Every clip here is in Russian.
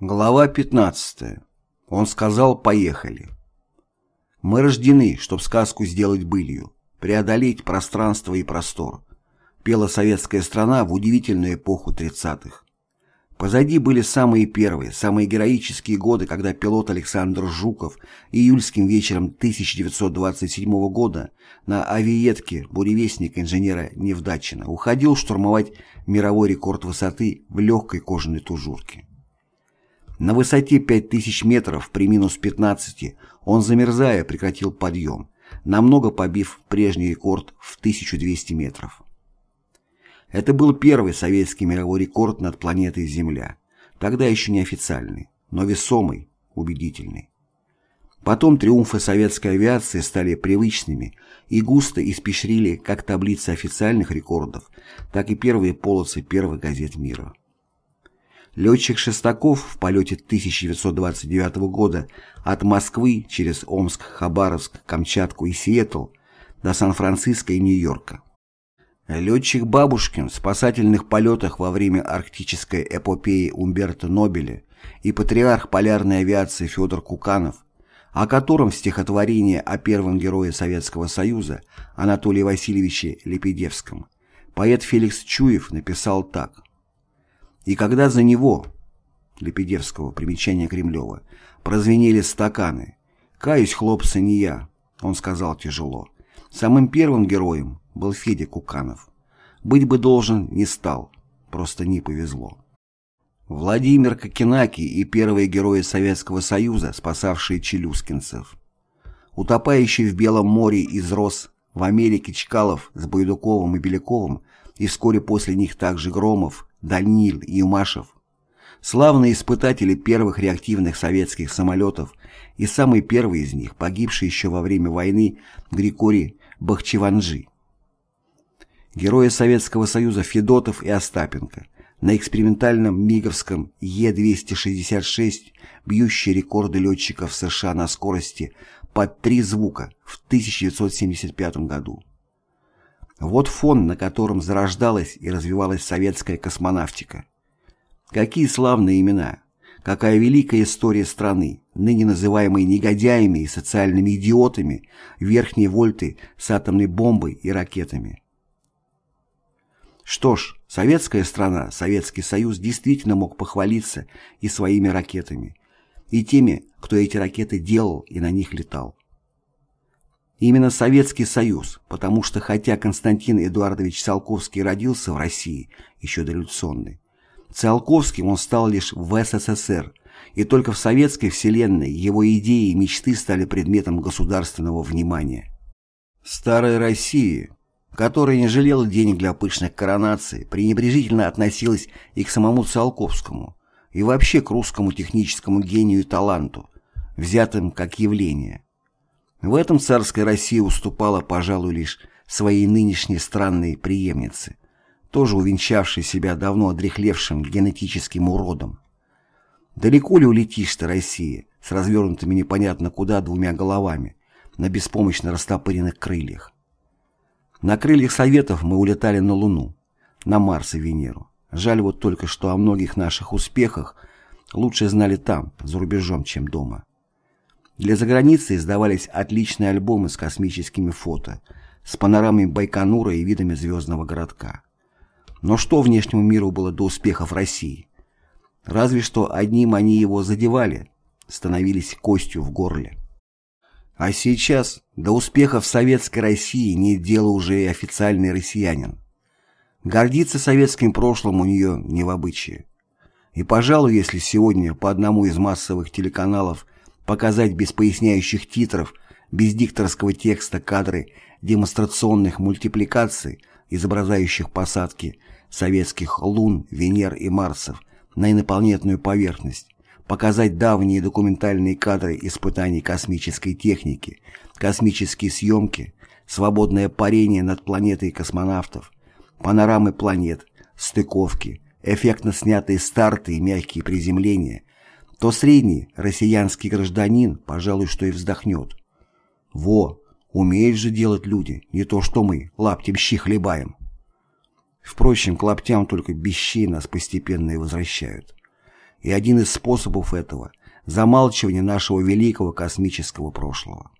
Глава 15. Он сказал «поехали». Мы рождены, чтоб сказку сделать былью, преодолеть пространство и простор. Пела советская страна в удивительную эпоху 30-х. Позади были самые первые, самые героические годы, когда пилот Александр Жуков июльским вечером 1927 года на авиетке буревестник инженера Невдачина уходил штурмовать мировой рекорд высоты в легкой кожаной тужурке. На высоте 5000 метров при минус 15 он, замерзая, прекратил подъем, намного побив прежний рекорд в 1200 метров. Это был первый советский мировой рекорд над планетой Земля, тогда еще не официальный, но весомый, убедительный. Потом триумфы советской авиации стали привычными и густо испещрили как таблицы официальных рекордов, так и первые полосы первых газет мира. Летчик Шестаков в полете 1929 года от Москвы через Омск, Хабаровск, Камчатку и Сиэтл до Сан-Франциско и Нью-Йорка. Летчик Бабушкин в спасательных полетах во время арктической эпопеи Умберто Нобеля и патриарх полярной авиации Федор Куканов, о котором в стихотворении о первом герое Советского Союза Анатолии Васильевиче Лепедевском поэт Феликс Чуев написал так и когда за него, Лепедевского, примечание Кремлева, прозвенели стаканы, «Каюсь, хлопцы, не я», он сказал тяжело. Самым первым героем был Федя Куканов. Быть бы должен, не стал, просто не повезло. Владимир Кокенаки и первые герои Советского Союза, спасавшие челюскинцев. Утопающий в Белом море из в Америке Чкалов с Байдуковым и Беляковым, и вскоре после них также Громов, Данил и Юмашев, славные испытатели первых реактивных советских самолетов и самый первый из них, погибший еще во время войны, Григорий Бахчеванжи. Герои Советского Союза Федотов и Остапенко на экспериментальном МиГовском Е-266, бьющие рекорды летчиков США на скорости под три звука в 1975 году. Вот фон, на котором зарождалась и развивалась советская космонавтика. Какие славные имена! Какая великая история страны, ныне называемой негодяями и социальными идиотами, верхние вольты с атомной бомбой и ракетами. Что ж, советская страна, Советский Союз действительно мог похвалиться и своими ракетами, и теми, кто эти ракеты делал и на них летал. Именно Советский Союз, потому что хотя Константин Эдуардович Циолковский родился в России, еще дореволюционный, Циолковским он стал лишь в СССР, и только в советской вселенной его идеи и мечты стали предметом государственного внимания. Старая Россия, которая не жалела денег для пышных коронаций, пренебрежительно относилась и к самому Циолковскому, и вообще к русскому техническому гению и таланту, взятым как явление. В этом царская Россия уступала, пожалуй, лишь своей нынешней странной преемнице, тоже увенчавшей себя давно одрехлевшим генетическим уродом. Далеко ли улетишь ты, Россия, с развернутыми непонятно куда двумя головами, на беспомощно растопыренных крыльях? На крыльях Советов мы улетали на Луну, на Марс и Венеру. Жаль вот только, что о многих наших успехах лучше знали там, за рубежом, чем дома. Для заграницы издавались отличные альбомы с космическими фото, с панорамами Байконура и видами звездного городка. Но что внешнему миру было до успехов России? Разве что одним они его задевали, становились костью в горле. А сейчас до успехов советской России нет дела уже и официальный россиянин. Гордиться советским прошлым у нее не в обычае. И, пожалуй, если сегодня по одному из массовых телеканалов показать без поясняющих титров, без дикторского текста кадры демонстрационных мультипликаций, изображающих посадки советских лун, Венер и Марсов на инопланетную поверхность, показать давние документальные кадры испытаний космической техники, космические съемки, свободное парение над планетой космонавтов, панорамы планет, стыковки, эффектно снятые старты и мягкие приземления, то средний россиянский гражданин, пожалуй, что и вздохнет. Во, умеют же делать люди, не то что мы, лаптем щи хлебаем. Впрочем, к лаптям только без щей нас постепенно и возвращают. И один из способов этого – замалчивание нашего великого космического прошлого.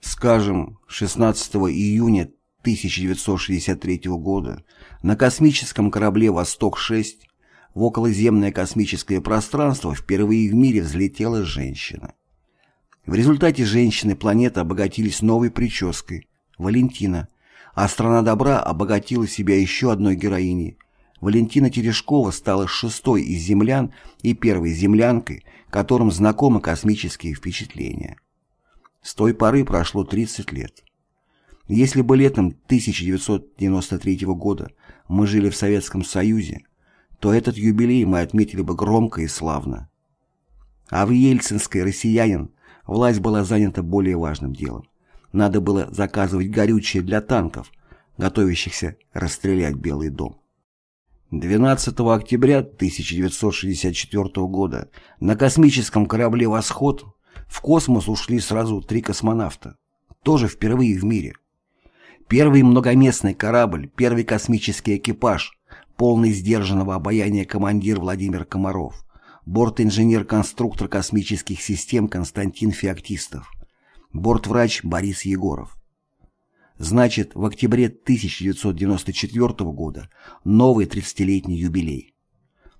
Скажем, 16 июня 1963 года на космическом корабле «Восток-6» в околоземное космическое пространство впервые в мире взлетела женщина. В результате женщины планеты обогатились новой прической – Валентина, а страна добра обогатила себя еще одной героиней. Валентина Терешкова стала шестой из землян и первой землянкой, которым знакомы космические впечатления. С той поры прошло 30 лет. Если бы летом 1993 года мы жили в Советском Союзе, то этот юбилей мы отметили бы громко и славно. А в Ельцинской «Россиянин» власть была занята более важным делом. Надо было заказывать горючее для танков, готовящихся расстрелять Белый дом. 12 октября 1964 года на космическом корабле «Восход» В космос ушли сразу три космонавта. Тоже впервые в мире. Первый многоместный корабль, первый космический экипаж, полный сдержанного обаяния командир Владимир Комаров, борт-инженер-конструктор космических систем Константин Феоктистов, бортврач Борис Егоров. Значит, в октябре 1994 года новый 30-летний юбилей.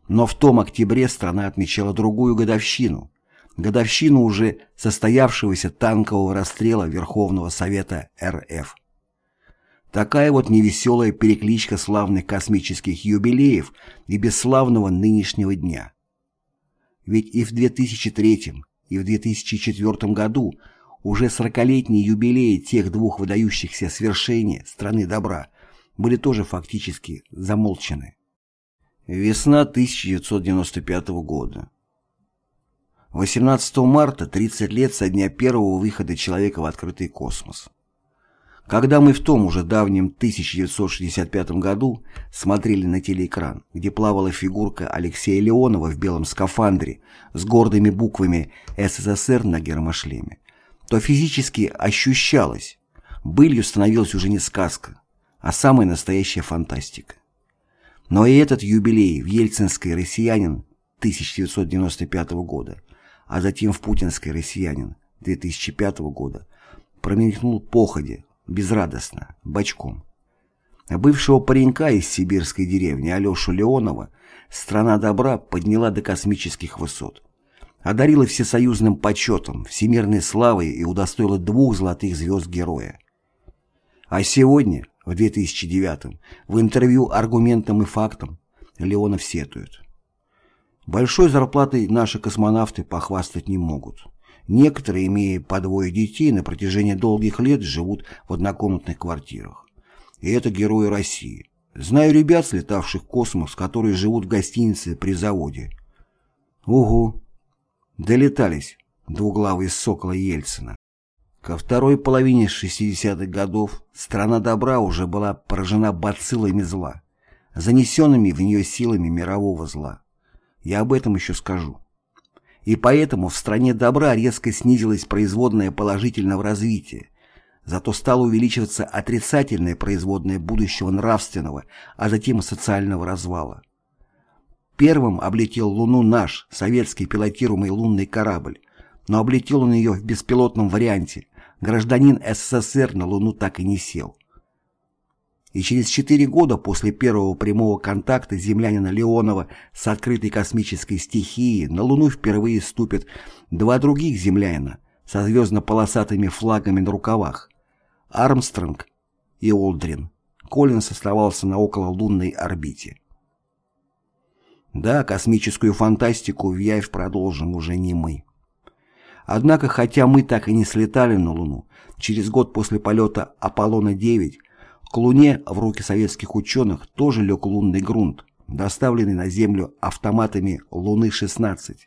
Но в том октябре страна отмечала другую годовщину, годовщину уже состоявшегося танкового расстрела Верховного Совета РФ. Такая вот невеселая перекличка славных космических юбилеев и бесславного нынешнего дня. Ведь и в 2003 и в 2004 году уже сорокалетние юбилеи тех двух выдающихся свершений страны добра были тоже фактически замолчены. Весна 1995 года. 18 марта 30 лет со дня первого выхода человека в открытый космос. Когда мы в том уже давнем 1965 году смотрели на телеэкран, где плавала фигурка Алексея Леонова в белом скафандре с гордыми буквами «СССР» на гермошлеме, то физически ощущалось, былью становилась уже не сказка, а самая настоящая фантастика. Но и этот юбилей в Ельцинской «Россиянин» 1995 года а затем в путинской «Россиянин» 2005 года промелькнул походе, безрадостно, бочком. Бывшего паренька из сибирской деревни Алешу Леонова страна добра подняла до космических высот. Одарила всесоюзным почетом, всемирной славой и удостоила двух золотых звезд героя. А сегодня, в 2009 в интервью «Аргументам и фактам» Леонов сетует. Большой зарплатой наши космонавты похвастать не могут. Некоторые, имея по двое детей, на протяжении долгих лет живут в однокомнатных квартирах. И это герои России. Знаю ребят, слетавших в космос, которые живут в гостинице при заводе. Угу. Долетались двуглавые сокола Ельцина. Ко второй половине 60-х годов страна добра уже была поражена бациллами зла, занесенными в нее силами мирового зла. Я об этом еще скажу. И поэтому в стране добра резко снизилось производное положительного развития, зато стало увеличиваться отрицательное производное будущего нравственного, а затем и социального развала. Первым облетел Луну наш, советский пилотируемый лунный корабль, но облетел он ее в беспилотном варианте. Гражданин СССР на Луну так и не сел и через четыре года после первого прямого контакта землянина Леонова с открытой космической стихией на Луну впервые ступят два других землянина со звездно-полосатыми флагами на рукавах – Армстронг и Олдрин. Коллинс оставался на окололунной орбите. Да, космическую фантастику в Яйв продолжим уже не мы. Однако, хотя мы так и не слетали на Луну, через год после полета Аполлона-9 к Луне в руки советских ученых тоже лег лунный грунт, доставленный на Землю автоматами Луны-16.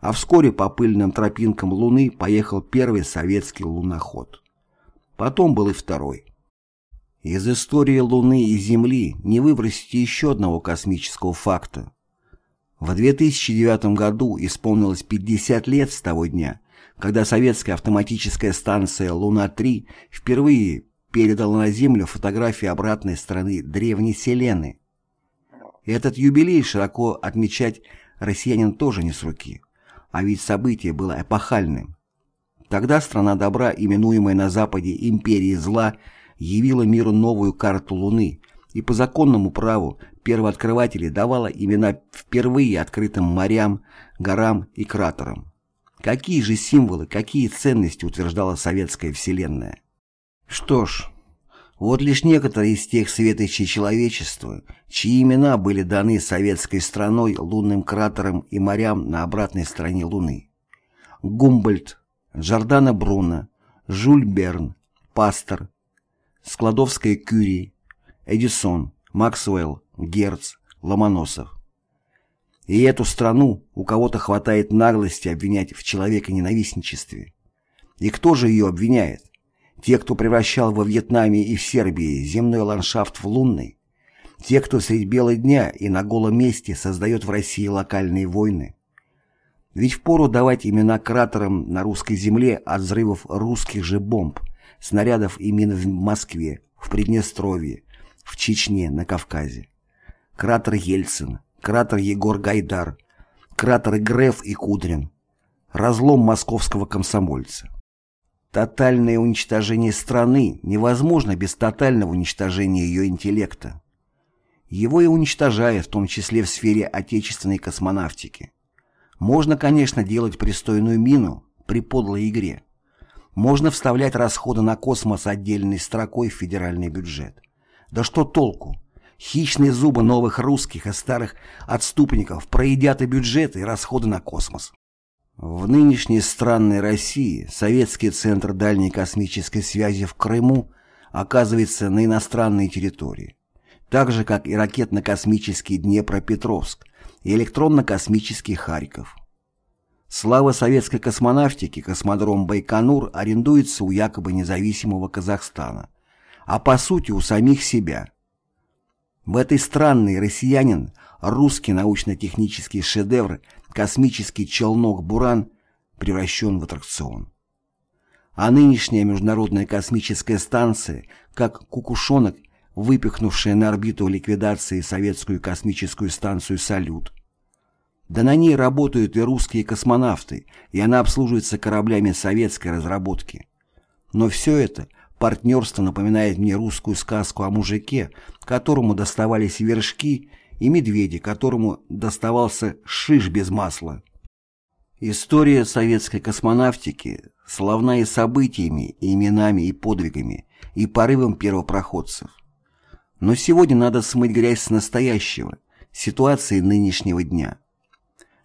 А вскоре по пыльным тропинкам Луны поехал первый советский луноход. Потом был и второй. Из истории Луны и Земли не выбросите еще одного космического факта. В 2009 году исполнилось 50 лет с того дня, когда советская автоматическая станция «Луна-3» впервые передал на Землю фотографии обратной стороны древней Селены. Этот юбилей широко отмечать россиянин тоже не с руки. А ведь событие было эпохальным. Тогда страна добра, именуемая на Западе империей зла, явила миру новую карту Луны и по законному праву первооткрыватели давала имена впервые открытым морям, горам и кратерам. Какие же символы, какие ценности утверждала советская вселенная? Что ж, вот лишь некоторые из тех светочей человечества, чьи имена были даны советской страной лунным кратерам и морям на обратной стороне Луны. Гумбольдт, Джордано Бруно, Жюль Берн, Пастор, Складовская Кюри, Эдисон, Максвелл, Герц, Ломоносов. И эту страну у кого-то хватает наглости обвинять в человеконенавистничестве. И кто же ее обвиняет? Те, кто превращал во Вьетнаме и в Сербии земной ландшафт в лунный? Те, кто средь бела дня и на голом месте создает в России локальные войны? Ведь впору давать имена кратерам на русской земле от взрывов русских же бомб, снарядов и мин в Москве, в Приднестровье, в Чечне, на Кавказе. Кратер Ельцин, кратер Егор Гайдар, кратеры Греф и Кудрин, разлом московского комсомольца. Тотальное уничтожение страны невозможно без тотального уничтожения ее интеллекта. Его и уничтожая, в том числе в сфере отечественной космонавтики. Можно, конечно, делать пристойную мину при подлой игре. Можно вставлять расходы на космос отдельной строкой в федеральный бюджет. Да что толку? Хищные зубы новых русских и старых отступников проедят и бюджеты, и расходы на космос. В нынешней странной России Советский центр дальней космической связи в Крыму оказывается на иностранной территории, так же, как и ракетно-космический Днепропетровск и электронно-космический Харьков. Слава советской космонавтики космодром Байконур арендуется у якобы независимого Казахстана, а по сути у самих себя – в этой странной россиянин русский научно-технический шедевр космический челнок «Буран» превращен в аттракцион. А нынешняя Международная космическая станция, как кукушонок, выпихнувшая на орбиту ликвидации советскую космическую станцию «Салют». Да на ней работают и русские космонавты, и она обслуживается кораблями советской разработки. Но все это – Партнерство напоминает мне русскую сказку о мужике, которому доставались вершки, и медведи, которому доставался шиш без масла. История советской космонавтики славна и событиями, и именами, и подвигами, и порывом первопроходцев. Но сегодня надо смыть грязь с настоящего, ситуации нынешнего дня.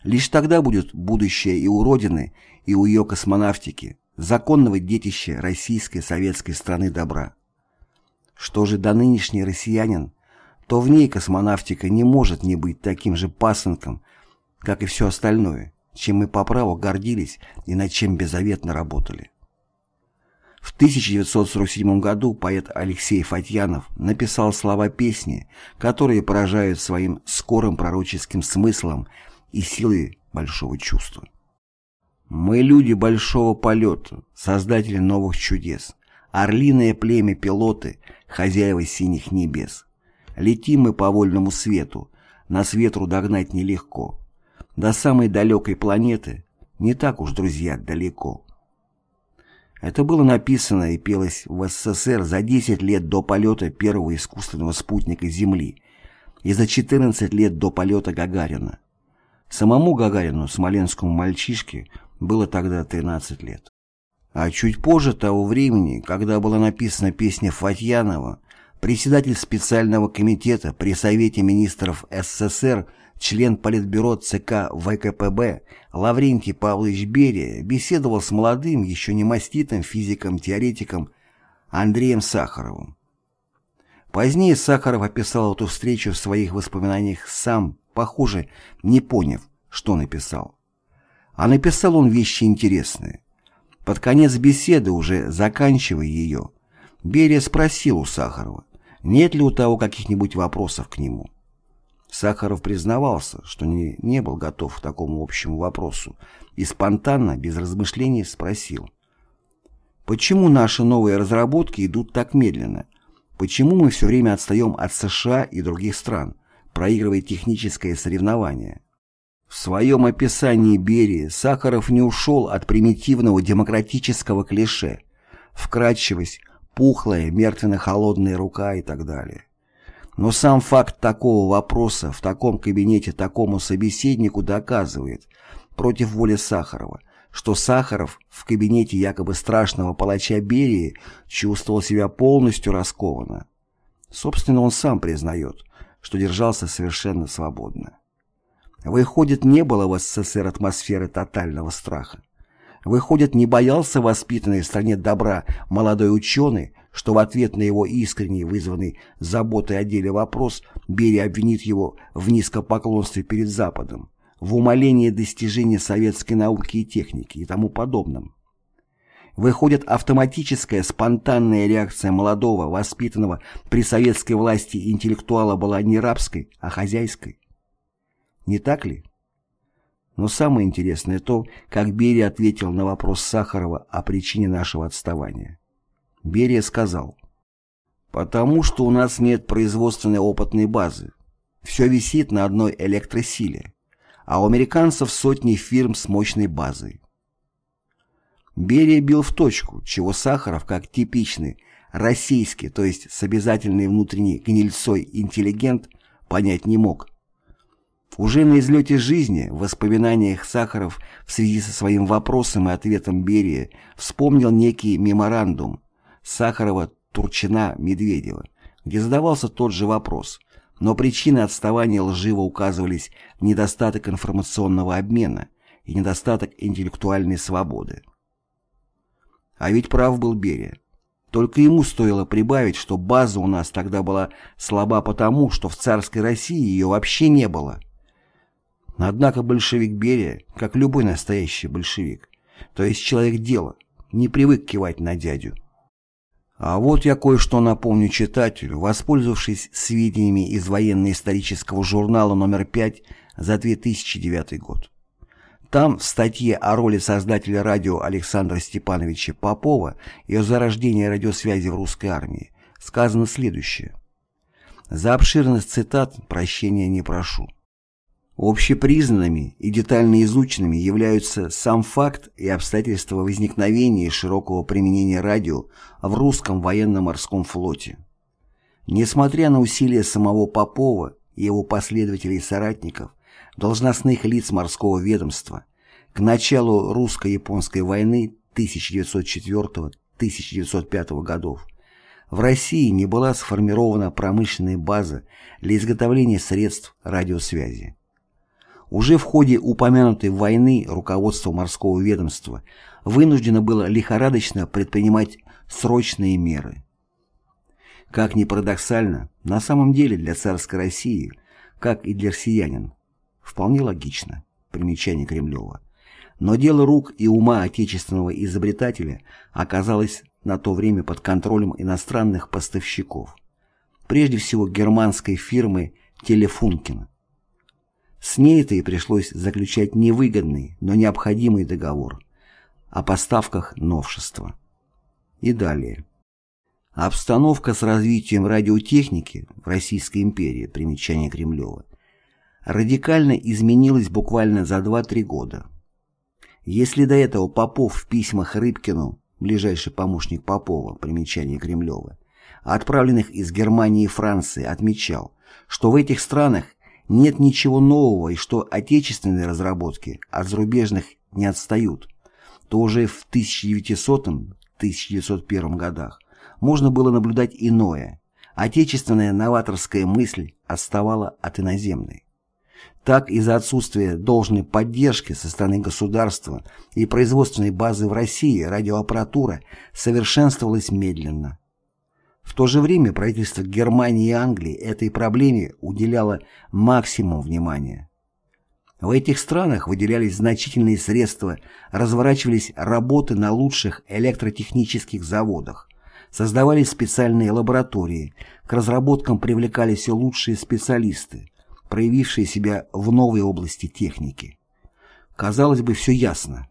Лишь тогда будет будущее и у Родины, и у ее космонавтики, законного детища российской советской страны добра. Что же до нынешний россиянин, то в ней космонавтика не может не быть таким же пасынком, как и все остальное, чем мы по праву гордились и над чем беззаветно работали. В 1947 году поэт Алексей Фатьянов написал слова песни, которые поражают своим скорым пророческим смыслом и силой большого чувства. Мы люди большого полета, создатели новых чудес, орлиное племя пилоты, хозяева синих небес. Летим мы по вольному свету, нас ветру догнать нелегко. До самой далекой планеты не так уж, друзья, далеко. Это было написано и пелось в СССР за 10 лет до полета первого искусственного спутника Земли и за 14 лет до полета Гагарина. Самому Гагарину, смоленскому мальчишке, было тогда 13 лет. А чуть позже того времени, когда была написана песня Фатьянова, председатель специального комитета при Совете министров СССР, член Политбюро ЦК ВКПБ Лаврентий Павлович Берия беседовал с молодым, еще не маститым физиком-теоретиком Андреем Сахаровым. Позднее Сахаров описал эту встречу в своих воспоминаниях сам, похоже, не поняв, что написал. А написал он вещи интересные. Под конец беседы, уже заканчивая ее, Берия спросил у Сахарова, нет ли у того каких-нибудь вопросов к нему. Сахаров признавался, что не, не был готов к такому общему вопросу и спонтанно, без размышлений, спросил. Почему наши новые разработки идут так медленно? Почему мы все время отстаем от США и других стран, проигрывая техническое соревнование? В своем описании Берии Сахаров не ушел от примитивного демократического клише «вкрадчивость, пухлая, мертвенно-холодная рука» и так далее. Но сам факт такого вопроса в таком кабинете такому собеседнику доказывает, против воли Сахарова, что Сахаров в кабинете якобы страшного палача Берии чувствовал себя полностью раскованно. Собственно, он сам признает, что держался совершенно свободно. Выходит, не было в СССР атмосферы тотального страха. Выходит, не боялся воспитанный в стране добра молодой ученый, что в ответ на его искренний, вызванный заботой о деле вопрос, Берия обвинит его в низкопоклонстве перед Западом, в умалении достижений советской науки и техники и тому подобном. Выходит, автоматическая, спонтанная реакция молодого, воспитанного при советской власти интеллектуала была не рабской, а хозяйской. Не так ли? Но самое интересное то, как Берия ответил на вопрос Сахарова о причине нашего отставания. Берия сказал, «Потому что у нас нет производственной опытной базы. Все висит на одной электросиле, а у американцев сотни фирм с мощной базой». Берия бил в точку, чего Сахаров, как типичный, российский, то есть с обязательной внутренней гнильцой интеллигент, понять не мог. Уже на излете жизни, в воспоминаниях Сахаров в связи со своим вопросом и ответом Берия вспомнил некий меморандум Сахарова, Турчина, Медведева, где задавался тот же вопрос, но причины отставания лживо указывались недостаток информационного обмена и недостаток интеллектуальной свободы. А ведь прав был Берия. Только ему стоило прибавить, что база у нас тогда была слаба потому, что в царской России ее вообще не было – Однако большевик Берия, как любой настоящий большевик, то есть человек дела, не привык кивать на дядю. А вот я кое-что напомню читателю, воспользовавшись сведениями из военно-исторического журнала номер 5 за 2009 год. Там, в статье о роли создателя радио Александра Степановича Попова и о зарождении радиосвязи в русской армии, сказано следующее. За обширность цитат прощения не прошу. Общепризнанными и детально изученными являются сам факт и обстоятельства возникновения и широкого применения радио в русском военно-морском флоте. Несмотря на усилия самого Попова и его последователей и соратников, должностных лиц морского ведомства, к началу русско-японской войны 1904-1905 годов в России не была сформирована промышленная база для изготовления средств радиосвязи. Уже в ходе упомянутой войны руководство морского ведомства вынуждено было лихорадочно предпринимать срочные меры. Как ни парадоксально, на самом деле для царской России, как и для россиянин, вполне логично, примечание Кремлева. Но дело рук и ума отечественного изобретателя оказалось на то время под контролем иностранных поставщиков, прежде всего германской фирмы «Телефункин», с ней-то и пришлось заключать невыгодный, но необходимый договор о поставках новшества. И далее. Обстановка с развитием радиотехники в Российской империи, примечание Кремлева, радикально изменилась буквально за 2-3 года. Если до этого Попов в письмах Рыбкину, ближайший помощник Попова, примечание Кремлева, отправленных из Германии и Франции, отмечал, что в этих странах нет ничего нового и что отечественные разработки от зарубежных не отстают, то уже в 1900-1901 годах можно было наблюдать иное. Отечественная новаторская мысль отставала от иноземной. Так из-за отсутствия должной поддержки со стороны государства и производственной базы в России радиоаппаратура совершенствовалась медленно. В то же время правительство Германии и Англии этой проблеме уделяло максимум внимания. В этих странах выделялись значительные средства, разворачивались работы на лучших электротехнических заводах, создавались специальные лаборатории, к разработкам привлекались лучшие специалисты, проявившие себя в новой области техники. Казалось бы, все ясно.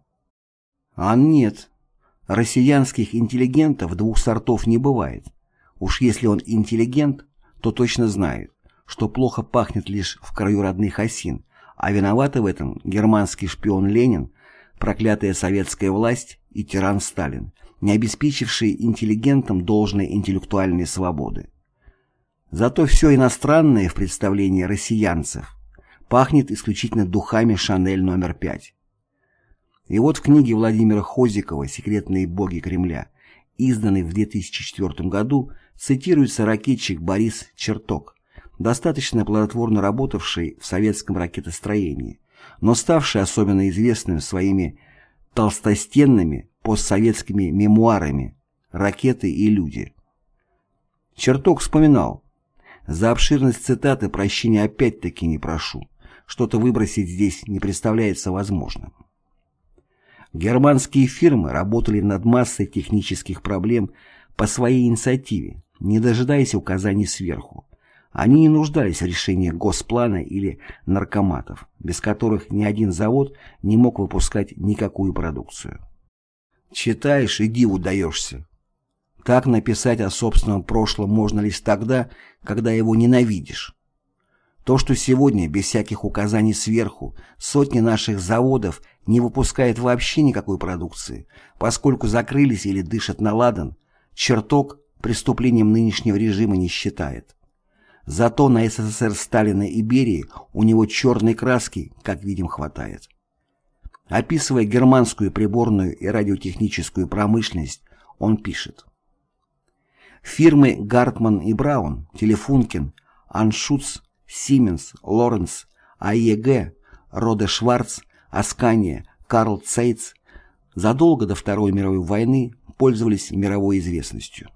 А нет. Россиянских интеллигентов двух сортов не бывает. Уж если он интеллигент, то точно знает, что плохо пахнет лишь в краю родных осин, а виноваты в этом германский шпион Ленин, проклятая советская власть и тиран Сталин, не обеспечившие интеллигентам должной интеллектуальной свободы. Зато все иностранное в представлении россиянцев пахнет исключительно духами «Шанель номер 5». И вот в книге Владимира Хозикова «Секретные боги Кремля», изданной в 2004 году, цитируется ракетчик Борис Черток, достаточно плодотворно работавший в советском ракетостроении, но ставший особенно известным своими толстостенными постсоветскими мемуарами «Ракеты и люди». Черток вспоминал, «За обширность цитаты прощения опять-таки не прошу, что-то выбросить здесь не представляется возможным». Германские фирмы работали над массой технических проблем по своей инициативе, не дожидаясь указаний сверху. Они не нуждались в решении госплана или наркоматов, без которых ни один завод не мог выпускать никакую продукцию. Читаешь и диву даешься. Так написать о собственном прошлом можно лишь тогда, когда его ненавидишь. То, что сегодня, без всяких указаний сверху, сотни наших заводов не выпускают вообще никакой продукции, поскольку закрылись или дышат на ладан, чертог преступлением нынешнего режима не считает. Зато на СССР Сталина и Берии у него черной краски, как видим, хватает. Описывая германскую приборную и радиотехническую промышленность, он пишет. Фирмы Гартман и Браун, Телефункин, Аншуц, Сименс, Лоренс, АЕГ, Роде Шварц, Аскания, Карл Цейц задолго до Второй мировой войны пользовались мировой известностью.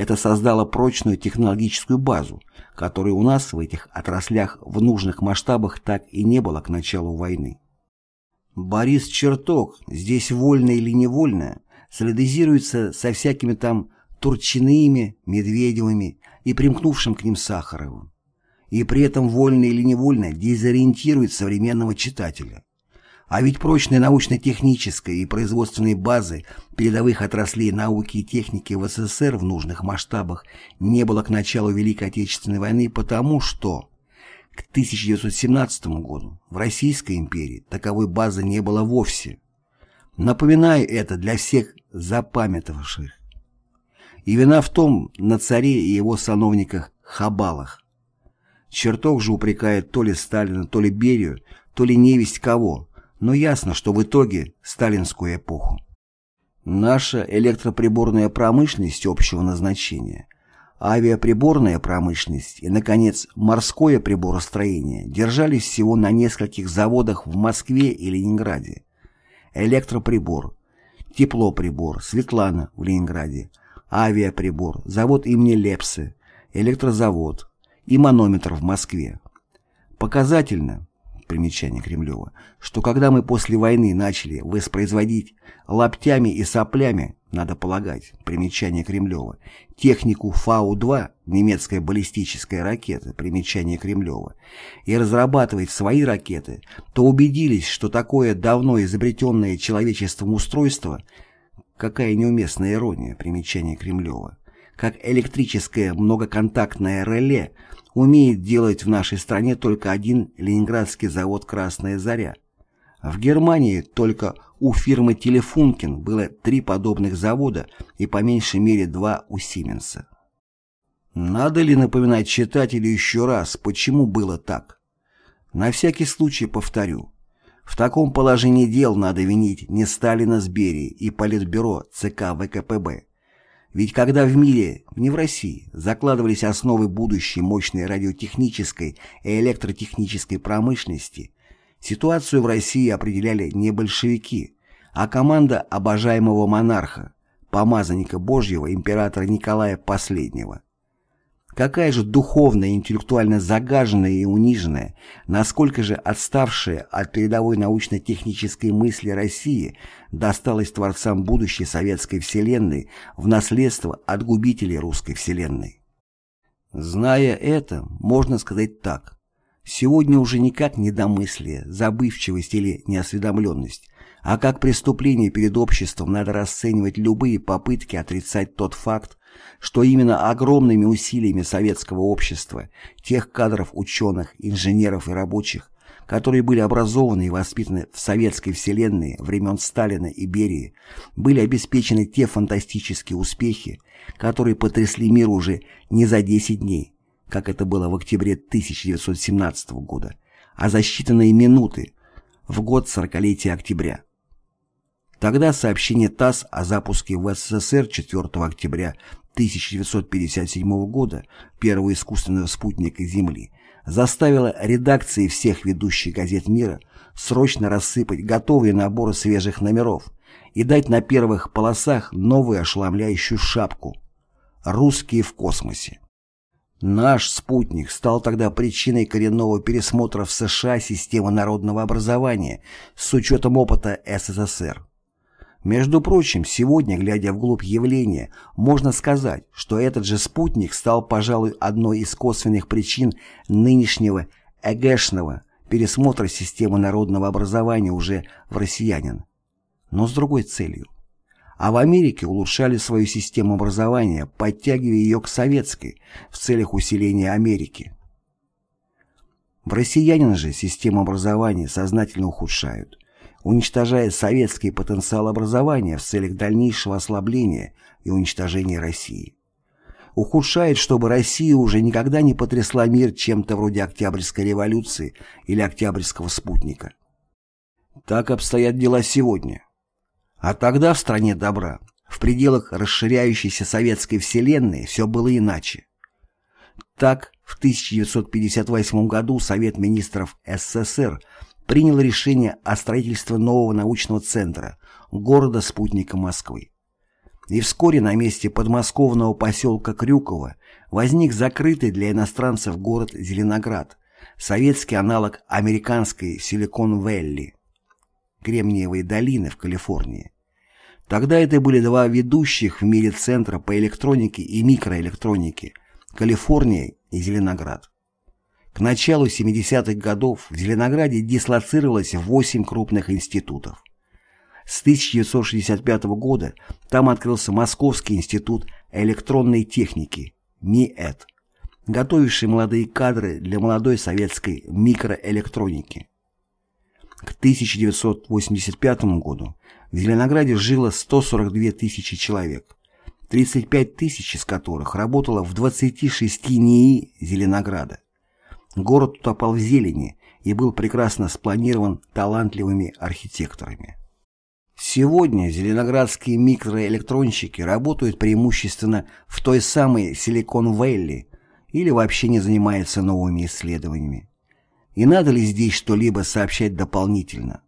Это создало прочную технологическую базу, которой у нас в этих отраслях в нужных масштабах так и не было к началу войны. Борис Черток, здесь вольно или невольно, солидизируется со всякими там Турчиными, Медведевыми и примкнувшим к ним Сахаровым. И при этом вольно или невольно дезориентирует современного читателя. А ведь прочной научно-технической и производственной базы передовых отраслей науки и техники в СССР в нужных масштабах не было к началу Великой Отечественной войны потому, что к 1917 году в Российской империи таковой базы не было вовсе. Напоминаю это для всех запамятовавших. И вина в том на царе и его сановниках Хабалах. Чертог же упрекает то ли Сталина, то ли Берию, то ли невесть кого – но ясно, что в итоге сталинскую эпоху. Наша электроприборная промышленность общего назначения, авиаприборная промышленность и, наконец, морское приборостроение держались всего на нескольких заводах в Москве и Ленинграде. Электроприбор, теплоприбор, Светлана в Ленинграде, авиаприбор, завод имени Лепсы, электрозавод и манометр в Москве. Показательно, примечание Кремлева, что когда мы после войны начали воспроизводить лаптями и соплями, надо полагать, примечание Кремлева, технику Фау-2, немецкая баллистическая ракета, примечание Кремлева, и разрабатывать свои ракеты, то убедились, что такое давно изобретенное человечеством устройство, какая неуместная ирония, примечание Кремлева, как электрическое многоконтактное реле – умеет делать в нашей стране только один ленинградский завод «Красная заря». В Германии только у фирмы «Телефункин» было три подобных завода и по меньшей мере два у «Сименса». Надо ли напоминать читателю еще раз, почему было так? На всякий случай повторю. В таком положении дел надо винить не Сталина с Берией и Политбюро ЦК ВКПБ, ведь когда в мире, не в России, закладывались основы будущей мощной радиотехнической и электротехнической промышленности, ситуацию в России определяли не большевики, а команда обожаемого монарха, помазанника Божьего императора Николая Последнего. Какая же духовная, интеллектуально загаженная и униженная, насколько же отставшая от передовой научно-технической мысли России досталась творцам будущей советской вселенной в наследство от губителей русской вселенной. Зная это, можно сказать так. Сегодня уже никак не домыслие, забывчивость или неосведомленность, а как преступление перед обществом надо расценивать любые попытки отрицать тот факт, что именно огромными усилиями советского общества, тех кадров ученых, инженеров и рабочих, которые были образованы и воспитаны в советской вселенной времен Сталина и Берии, были обеспечены те фантастические успехи, которые потрясли мир уже не за 10 дней, как это было в октябре 1917 года, а за считанные минуты, в год 40-летия октября. Тогда сообщение ТАСС о запуске в СССР 4 октября 1957 года первого искусственного спутника Земли заставило редакции всех ведущих газет мира срочно рассыпать готовые наборы свежих номеров и дать на первых полосах новую ошеломляющую шапку «Русские в космосе». Наш спутник стал тогда причиной коренного пересмотра в США системы народного образования с учетом опыта СССР. Между прочим, сегодня, глядя вглубь явления, можно сказать, что этот же спутник стал, пожалуй, одной из косвенных причин нынешнего эгешного пересмотра системы народного образования уже в россиянин, но с другой целью. А в Америке улучшали свою систему образования, подтягивая ее к советской в целях усиления Америки. В россиянин же систему образования сознательно ухудшают уничтожая советский потенциал образования в целях дальнейшего ослабления и уничтожения России. Ухудшает, чтобы Россия уже никогда не потрясла мир чем-то вроде Октябрьской революции или Октябрьского спутника. Так обстоят дела сегодня. А тогда в стране добра, в пределах расширяющейся советской вселенной, все было иначе. Так, в 1958 году Совет министров СССР принял решение о строительстве нового научного центра, города-спутника Москвы. И вскоре на месте подмосковного поселка Крюково возник закрытый для иностранцев город Зеленоград, советский аналог американской Силикон-Вэлли, Кремниевой долины в Калифорнии. Тогда это были два ведущих в мире центра по электронике и микроэлектронике – Калифорния и Зеленоград. К началу 70-х годов в Зеленограде дислоцировалось 8 крупных институтов. С 1965 года там открылся Московский институт электронной техники МИЭТ, готовивший молодые кадры для молодой советской микроэлектроники. К 1985 году в Зеленограде жило 142 тысячи человек, 35 тысяч из которых работало в 26 НИИ Зеленограда. Город утопал в зелени и был прекрасно спланирован талантливыми архитекторами. Сегодня зеленоградские микроэлектронщики работают преимущественно в той самой Силикон-Вэлли или вообще не занимаются новыми исследованиями. И надо ли здесь что-либо сообщать дополнительно?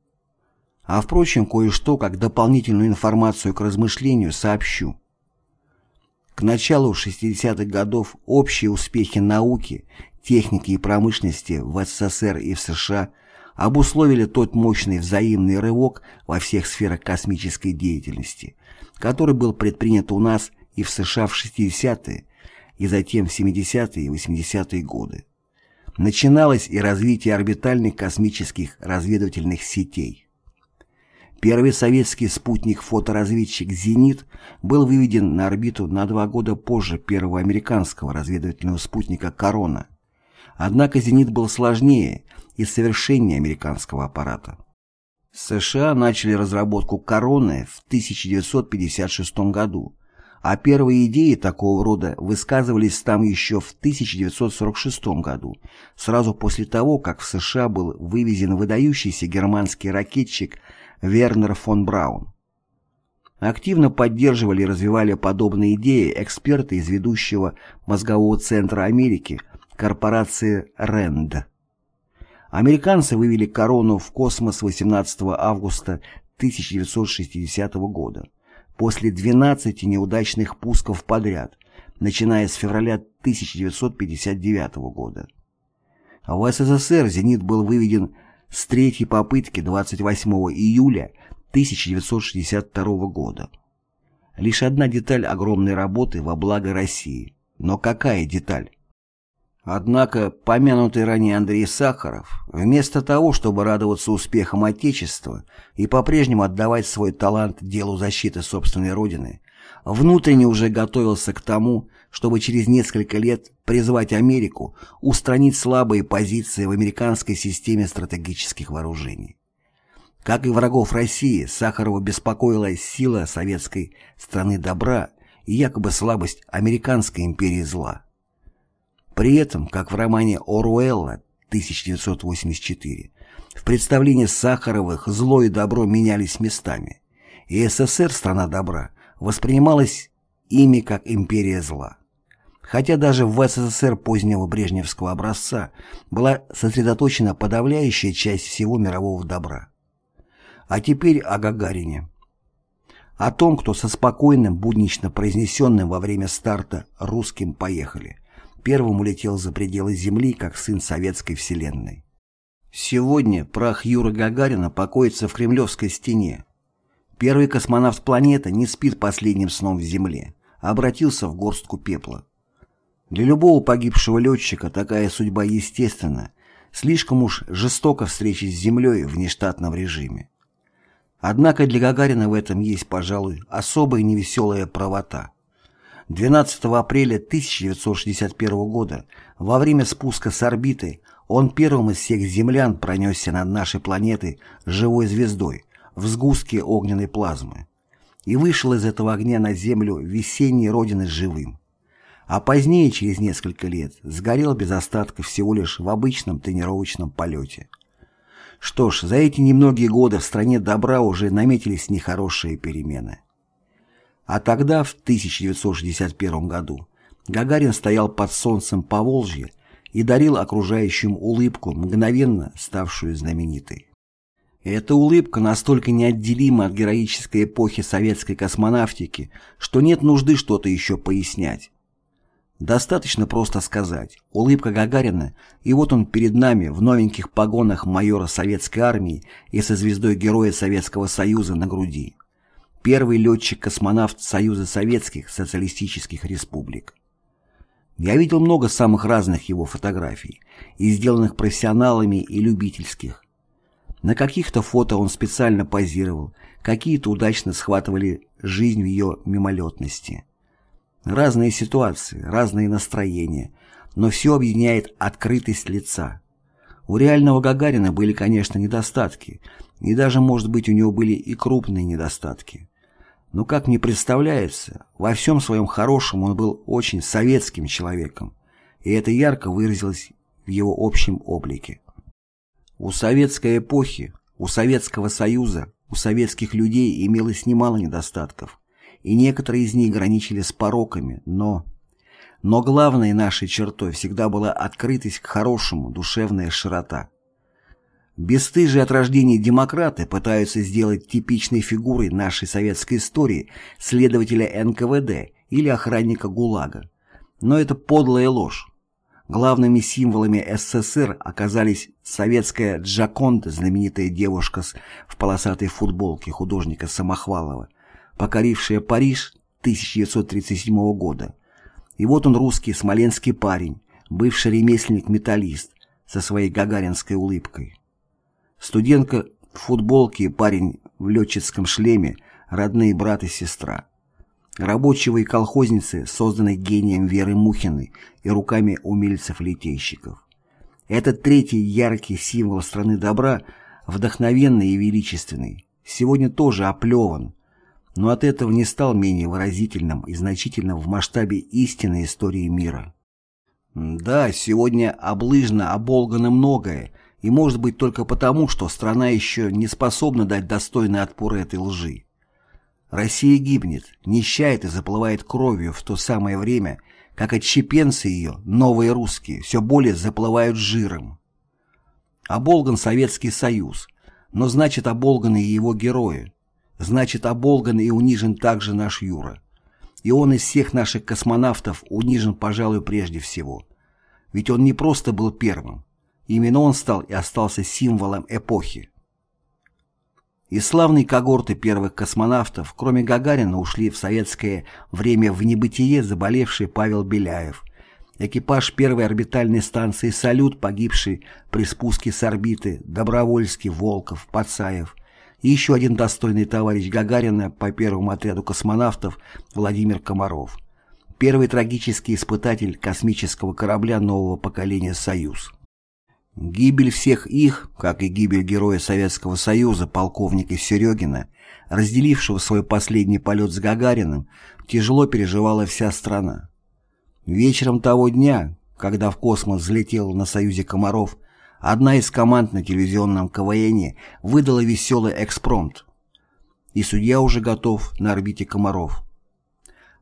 А впрочем, кое-что, как дополнительную информацию к размышлению, сообщу. К началу 60-х годов общие успехи науки техники и промышленности в СССР и в США обусловили тот мощный взаимный рывок во всех сферах космической деятельности, который был предпринят у нас и в США в 60-е, и затем в 70-е и 80-е годы. Начиналось и развитие орбитальных космических разведывательных сетей. Первый советский спутник-фоторазведчик «Зенит» был выведен на орбиту на два года позже первого американского разведывательного спутника «Корона», Однако «Зенит» был сложнее и совершеннее американского аппарата. США начали разработку «Короны» в 1956 году, а первые идеи такого рода высказывались там еще в 1946 году, сразу после того, как в США был вывезен выдающийся германский ракетчик Вернер фон Браун. Активно поддерживали и развивали подобные идеи эксперты из ведущего мозгового центра Америки – корпорации РЭНД. Американцы вывели корону в космос 18 августа 1960 года после 12 неудачных пусков подряд, начиная с февраля 1959 года. В СССР «Зенит» был выведен с третьей попытки 28 июля 1962 года. Лишь одна деталь огромной работы во благо России. Но какая деталь? Однако помянутый ранее Андрей Сахаров, вместо того, чтобы радоваться успехам Отечества и по-прежнему отдавать свой талант делу защиты собственной Родины, внутренне уже готовился к тому, чтобы через несколько лет призвать Америку устранить слабые позиции в американской системе стратегических вооружений. Как и врагов России, Сахарова беспокоила сила советской страны добра и якобы слабость американской империи зла. При этом, как в романе Оруэлла 1984, в представлении Сахаровых зло и добро менялись местами, и СССР, страна добра, воспринималась ими как империя зла. Хотя даже в СССР позднего брежневского образца была сосредоточена подавляющая часть всего мирового добра. А теперь о Гагарине. О том, кто со спокойным, буднично произнесенным во время старта «русским поехали», первым улетел за пределы Земли, как сын советской вселенной. Сегодня прах Юры Гагарина покоится в Кремлевской стене. Первый космонавт планеты не спит последним сном в Земле, а обратился в горстку пепла. Для любого погибшего летчика такая судьба естественна, слишком уж жестоко встреча с Землей в нештатном режиме. Однако для Гагарина в этом есть, пожалуй, особая невеселая правота. 12 апреля 1961 года, во время спуска с орбиты, он первым из всех землян пронесся над нашей планетой живой звездой в сгустке огненной плазмы и вышел из этого огня на Землю весенней Родины живым а позднее, через несколько лет, сгорел без остатка всего лишь в обычном тренировочном полете. Что ж, за эти немногие годы в стране добра уже наметились нехорошие перемены. А тогда, в 1961 году, Гагарин стоял под солнцем по Волжье и дарил окружающим улыбку, мгновенно ставшую знаменитой. Эта улыбка настолько неотделима от героической эпохи советской космонавтики, что нет нужды что-то еще пояснять. Достаточно просто сказать «улыбка Гагарина», и вот он перед нами в новеньких погонах майора советской армии и со звездой Героя Советского Союза на груди. Первый летчик-космонавт Союза Советских Социалистических Республик. Я видел много самых разных его фотографий, и сделанных профессионалами и любительских. На каких-то фото он специально позировал, какие-то удачно схватывали жизнь в ее мимолетности. Разные ситуации, разные настроения, но все объединяет открытость лица. У реального Гагарина были, конечно, недостатки, и даже, может быть, у него были и крупные недостатки. Но, как мне представляется, во всем своем хорошем он был очень советским человеком, и это ярко выразилось в его общем облике. У советской эпохи, у Советского Союза, у советских людей имелось немало недостатков и некоторые из них граничили с пороками, но... Но главной нашей чертой всегда была открытость к хорошему, душевная широта. Бесстыжие от рождения демократы пытаются сделать типичной фигурой нашей советской истории следователя НКВД или охранника ГУЛАГа. Но это подлая ложь. Главными символами СССР оказались советская Джаконда, знаменитая девушка в полосатой футболке художника Самохвалова, покорившая Париж 1937 года. И вот он русский смоленский парень, бывший ремесленник-металлист со своей гагаринской улыбкой. Студентка в футболке и парень в летческом шлеме, родные брат и сестра. Рабочего и колхозницы, созданной гением Веры Мухиной и руками умельцев-литейщиков. Этот третий яркий символ страны добра, вдохновенный и величественный, сегодня тоже оплеван, но от этого не стал менее выразительным и значительным в масштабе истинной истории мира. Да, сегодня облыжно, оболгано многое, и может быть только потому, что страна еще не способна дать достойный отпор этой лжи. Россия гибнет, нищает и заплывает кровью в то самое время, как отщепенцы ее, новые русские, все более заплывают жиром. Оболган Советский Союз, но значит оболганы и его герои, Значит, оболган и унижен также наш Юра. И он из всех наших космонавтов унижен, пожалуй, прежде всего. Ведь он не просто был первым. Именно он стал и остался символом эпохи. Из славной когорты первых космонавтов, кроме Гагарина, ушли в советское время в небытие заболевший Павел Беляев, экипаж первой орбитальной станции «Салют», погибший при спуске с орбиты, Добровольский, Волков, Пацаев – и еще один достойный товарищ Гагарина по первому отряду космонавтов Владимир Комаров. первый трагический испытатель космического корабля нового поколения «Союз». Гибель всех их, как и гибель героя Советского Союза полковника Серегина, разделившего свой последний полет с Гагариным, тяжело переживала вся страна. Вечером того дня, когда в космос взлетел на Союзе Комаров, одна из команд на телевизионном КВН выдала веселый экспромт. И судья уже готов на орбите Комаров.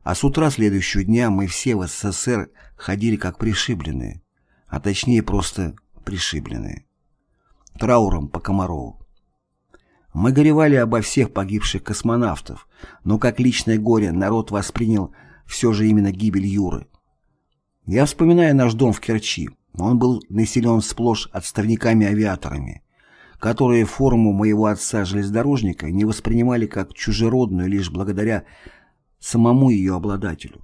А с утра следующего дня мы все в СССР ходили как пришибленные, а точнее просто пришибленные. Трауром по Комарову. Мы горевали обо всех погибших космонавтов, но как личное горе народ воспринял все же именно гибель Юры. Я вспоминаю наш дом в Керчи. Он был населен сплошь отставниками-авиаторами, которые форму моего отца-железнодорожника не воспринимали как чужеродную лишь благодаря самому ее обладателю.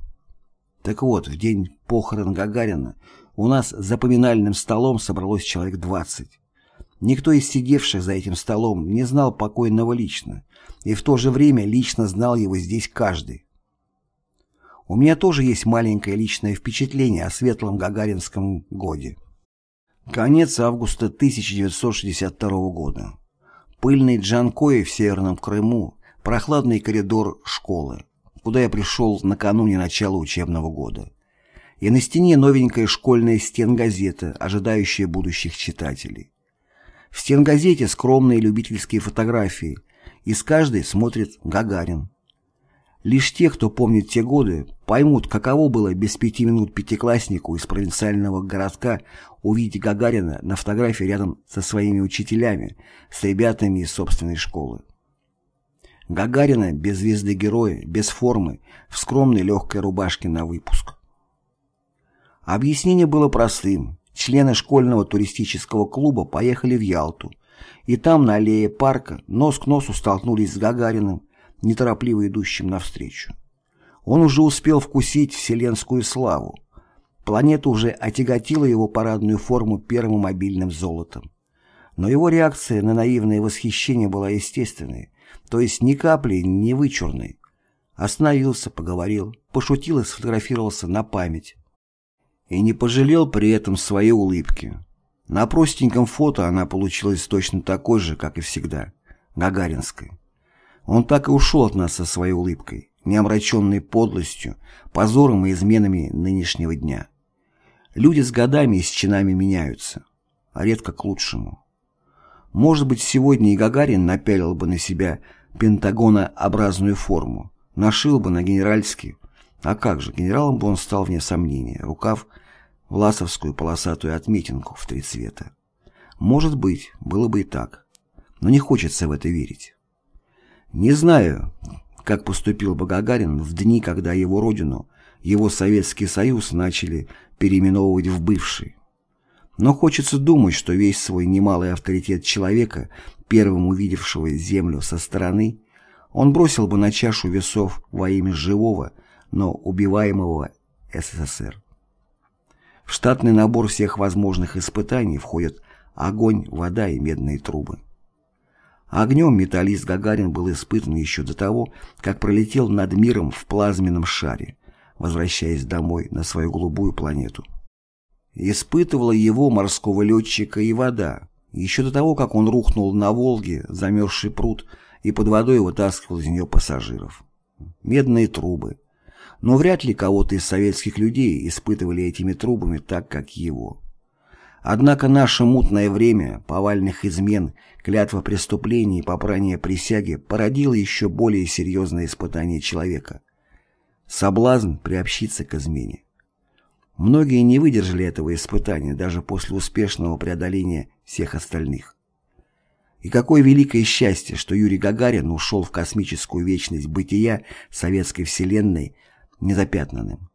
Так вот, в день похорон Гагарина у нас за поминальным столом собралось человек двадцать. Никто из сидевших за этим столом не знал покойного лично, и в то же время лично знал его здесь каждый. У меня тоже есть маленькое личное впечатление о светлом гагаринском годе. Конец августа 1962 года. Пыльный Джанкой в Северном Крыму, прохладный коридор школы, куда я пришел накануне начала учебного года. И на стене новенькая школьная стенгазета, ожидающая будущих читателей. В стенгазете скромные любительские фотографии, и с каждой смотрит Гагарин. Лишь те, кто помнит те годы, поймут, каково было без пяти минут пятикласснику из провинциального городка увидеть Гагарина на фотографии рядом со своими учителями, с ребятами из собственной школы. Гагарина без звезды героя, без формы, в скромной легкой рубашке на выпуск. Объяснение было простым. Члены школьного туристического клуба поехали в Ялту, и там на аллее парка нос к носу столкнулись с Гагариным, неторопливо идущим навстречу. Он уже успел вкусить вселенскую славу. Планета уже отяготила его парадную форму первым мобильным золотом. Но его реакция на наивное восхищение была естественной, то есть ни капли не вычурной. Остановился, поговорил, пошутил и сфотографировался на память. И не пожалел при этом своей улыбки. На простеньком фото она получилась точно такой же, как и всегда, гагаринской. Он так и ушел от нас со своей улыбкой, не омраченной подлостью, позором и изменами нынешнего дня. Люди с годами и с чинами меняются, а редко к лучшему. Может быть, сегодня и Гагарин напялил бы на себя пентагонообразную форму, нашил бы на генеральский, а как же, генералом бы он стал вне сомнения, рукав власовскую полосатую отметинку в три цвета. Может быть, было бы и так, но не хочется в это верить. Не знаю, как поступил бы Гагарин в дни, когда его родину, его Советский Союз начали переименовывать в бывший. Но хочется думать, что весь свой немалый авторитет человека, первым увидевшего Землю со стороны, он бросил бы на чашу весов во имя живого, но убиваемого СССР. В штатный набор всех возможных испытаний входят огонь, вода и медные трубы. Огнем металлист Гагарин был испытан еще до того, как пролетел над миром в плазменном шаре, возвращаясь домой на свою голубую планету. Испытывала его морского летчика и вода, еще до того, как он рухнул на Волге, замерзший пруд, и под водой вытаскивал из нее пассажиров. Медные трубы. Но вряд ли кого-то из советских людей испытывали этими трубами так, как его. Однако наше мутное время повальных измен, клятва преступлений и попрания присяги породило еще более серьезное испытание человека. Соблазн приобщиться к измене. Многие не выдержали этого испытания даже после успешного преодоления всех остальных. И какое великое счастье, что Юрий Гагарин ушел в космическую вечность бытия советской вселенной незапятнанным.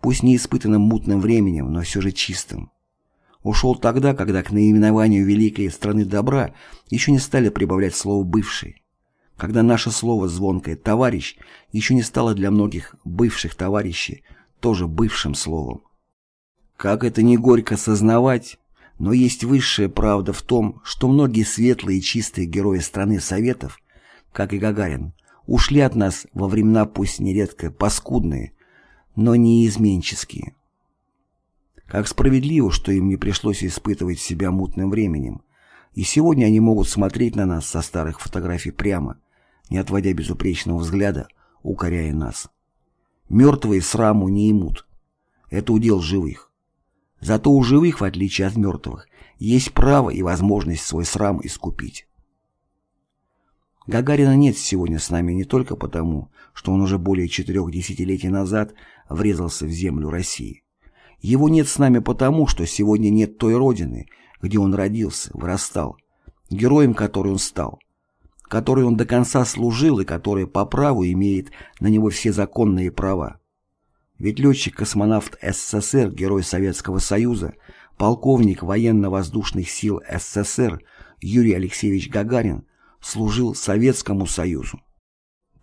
Пусть не испытанным мутным временем, но все же чистым. Ушел тогда, когда к наименованию великой страны добра еще не стали прибавлять слово «бывший». Когда наше слово звонкое «товарищ» еще не стало для многих бывших товарищей тоже бывшим словом. Как это не горько сознавать, но есть высшая правда в том, что многие светлые и чистые герои страны Советов, как и Гагарин, ушли от нас во времена пусть нередко паскудные, но не изменческие. Как справедливо, что им не пришлось испытывать себя мутным временем, и сегодня они могут смотреть на нас со старых фотографий прямо, не отводя безупречного взгляда, укоряя нас. Мертвые сраму не имут. Это удел живых. Зато у живых, в отличие от мертвых, есть право и возможность свой срам искупить. Гагарина нет сегодня с нами не только потому, что он уже более четырех десятилетий назад врезался в землю России. Его нет с нами потому, что сегодня нет той родины, где он родился, вырастал, героем которой он стал, которой он до конца служил и которая по праву имеет на него все законные права. Ведь летчик-космонавт СССР, герой Советского Союза, полковник военно-воздушных сил СССР Юрий Алексеевич Гагарин служил Советскому Союзу.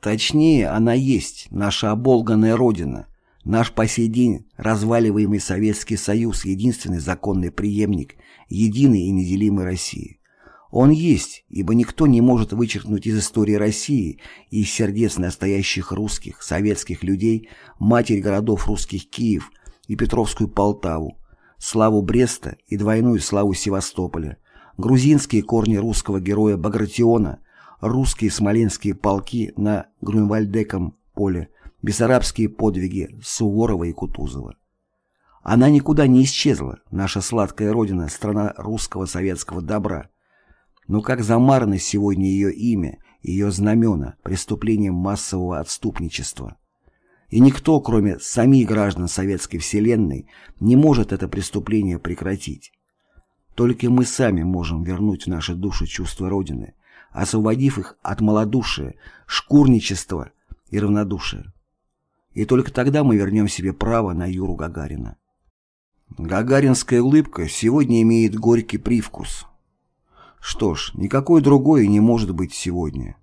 Точнее, она есть, наша оболганная Родина, наш по сей день разваливаемый Советский Союз, единственный законный преемник единой и неделимой России. Он есть, ибо никто не может вычеркнуть из истории России и из сердец настоящих русских, советских людей, матерь городов русских Киев и Петровскую Полтаву, славу Бреста и двойную славу Севастополя, грузинские корни русского героя Багратиона, русские смоленские полки на Грунвальдеком поле, бессарабские подвиги Суворова и Кутузова. Она никуда не исчезла, наша сладкая родина, страна русского советского добра. Но как замарано сегодня ее имя, ее знамена преступлением массового отступничества. И никто, кроме самих граждан советской вселенной, не может это преступление прекратить. Только мы сами можем вернуть в наши души чувство Родины, освободив их от малодушия, шкурничества и равнодушия. И только тогда мы вернем себе право на Юру Гагарина. Гагаринская улыбка сегодня имеет горький привкус. Что ж, никакой другой не может быть сегодня.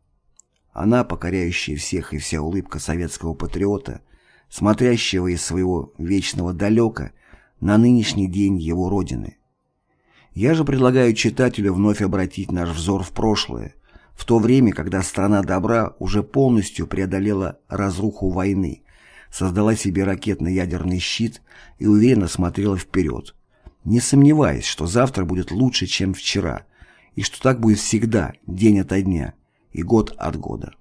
Она, покоряющая всех и вся улыбка советского патриота, смотрящего из своего вечного далека на нынешний день его родины. Я же предлагаю читателю вновь обратить наш взор в прошлое, в то время, когда страна добра уже полностью преодолела разруху войны, создала себе ракетно-ядерный щит и уверенно смотрела вперед, не сомневаясь, что завтра будет лучше, чем вчера, и что так будет всегда, день ото дня и год от года.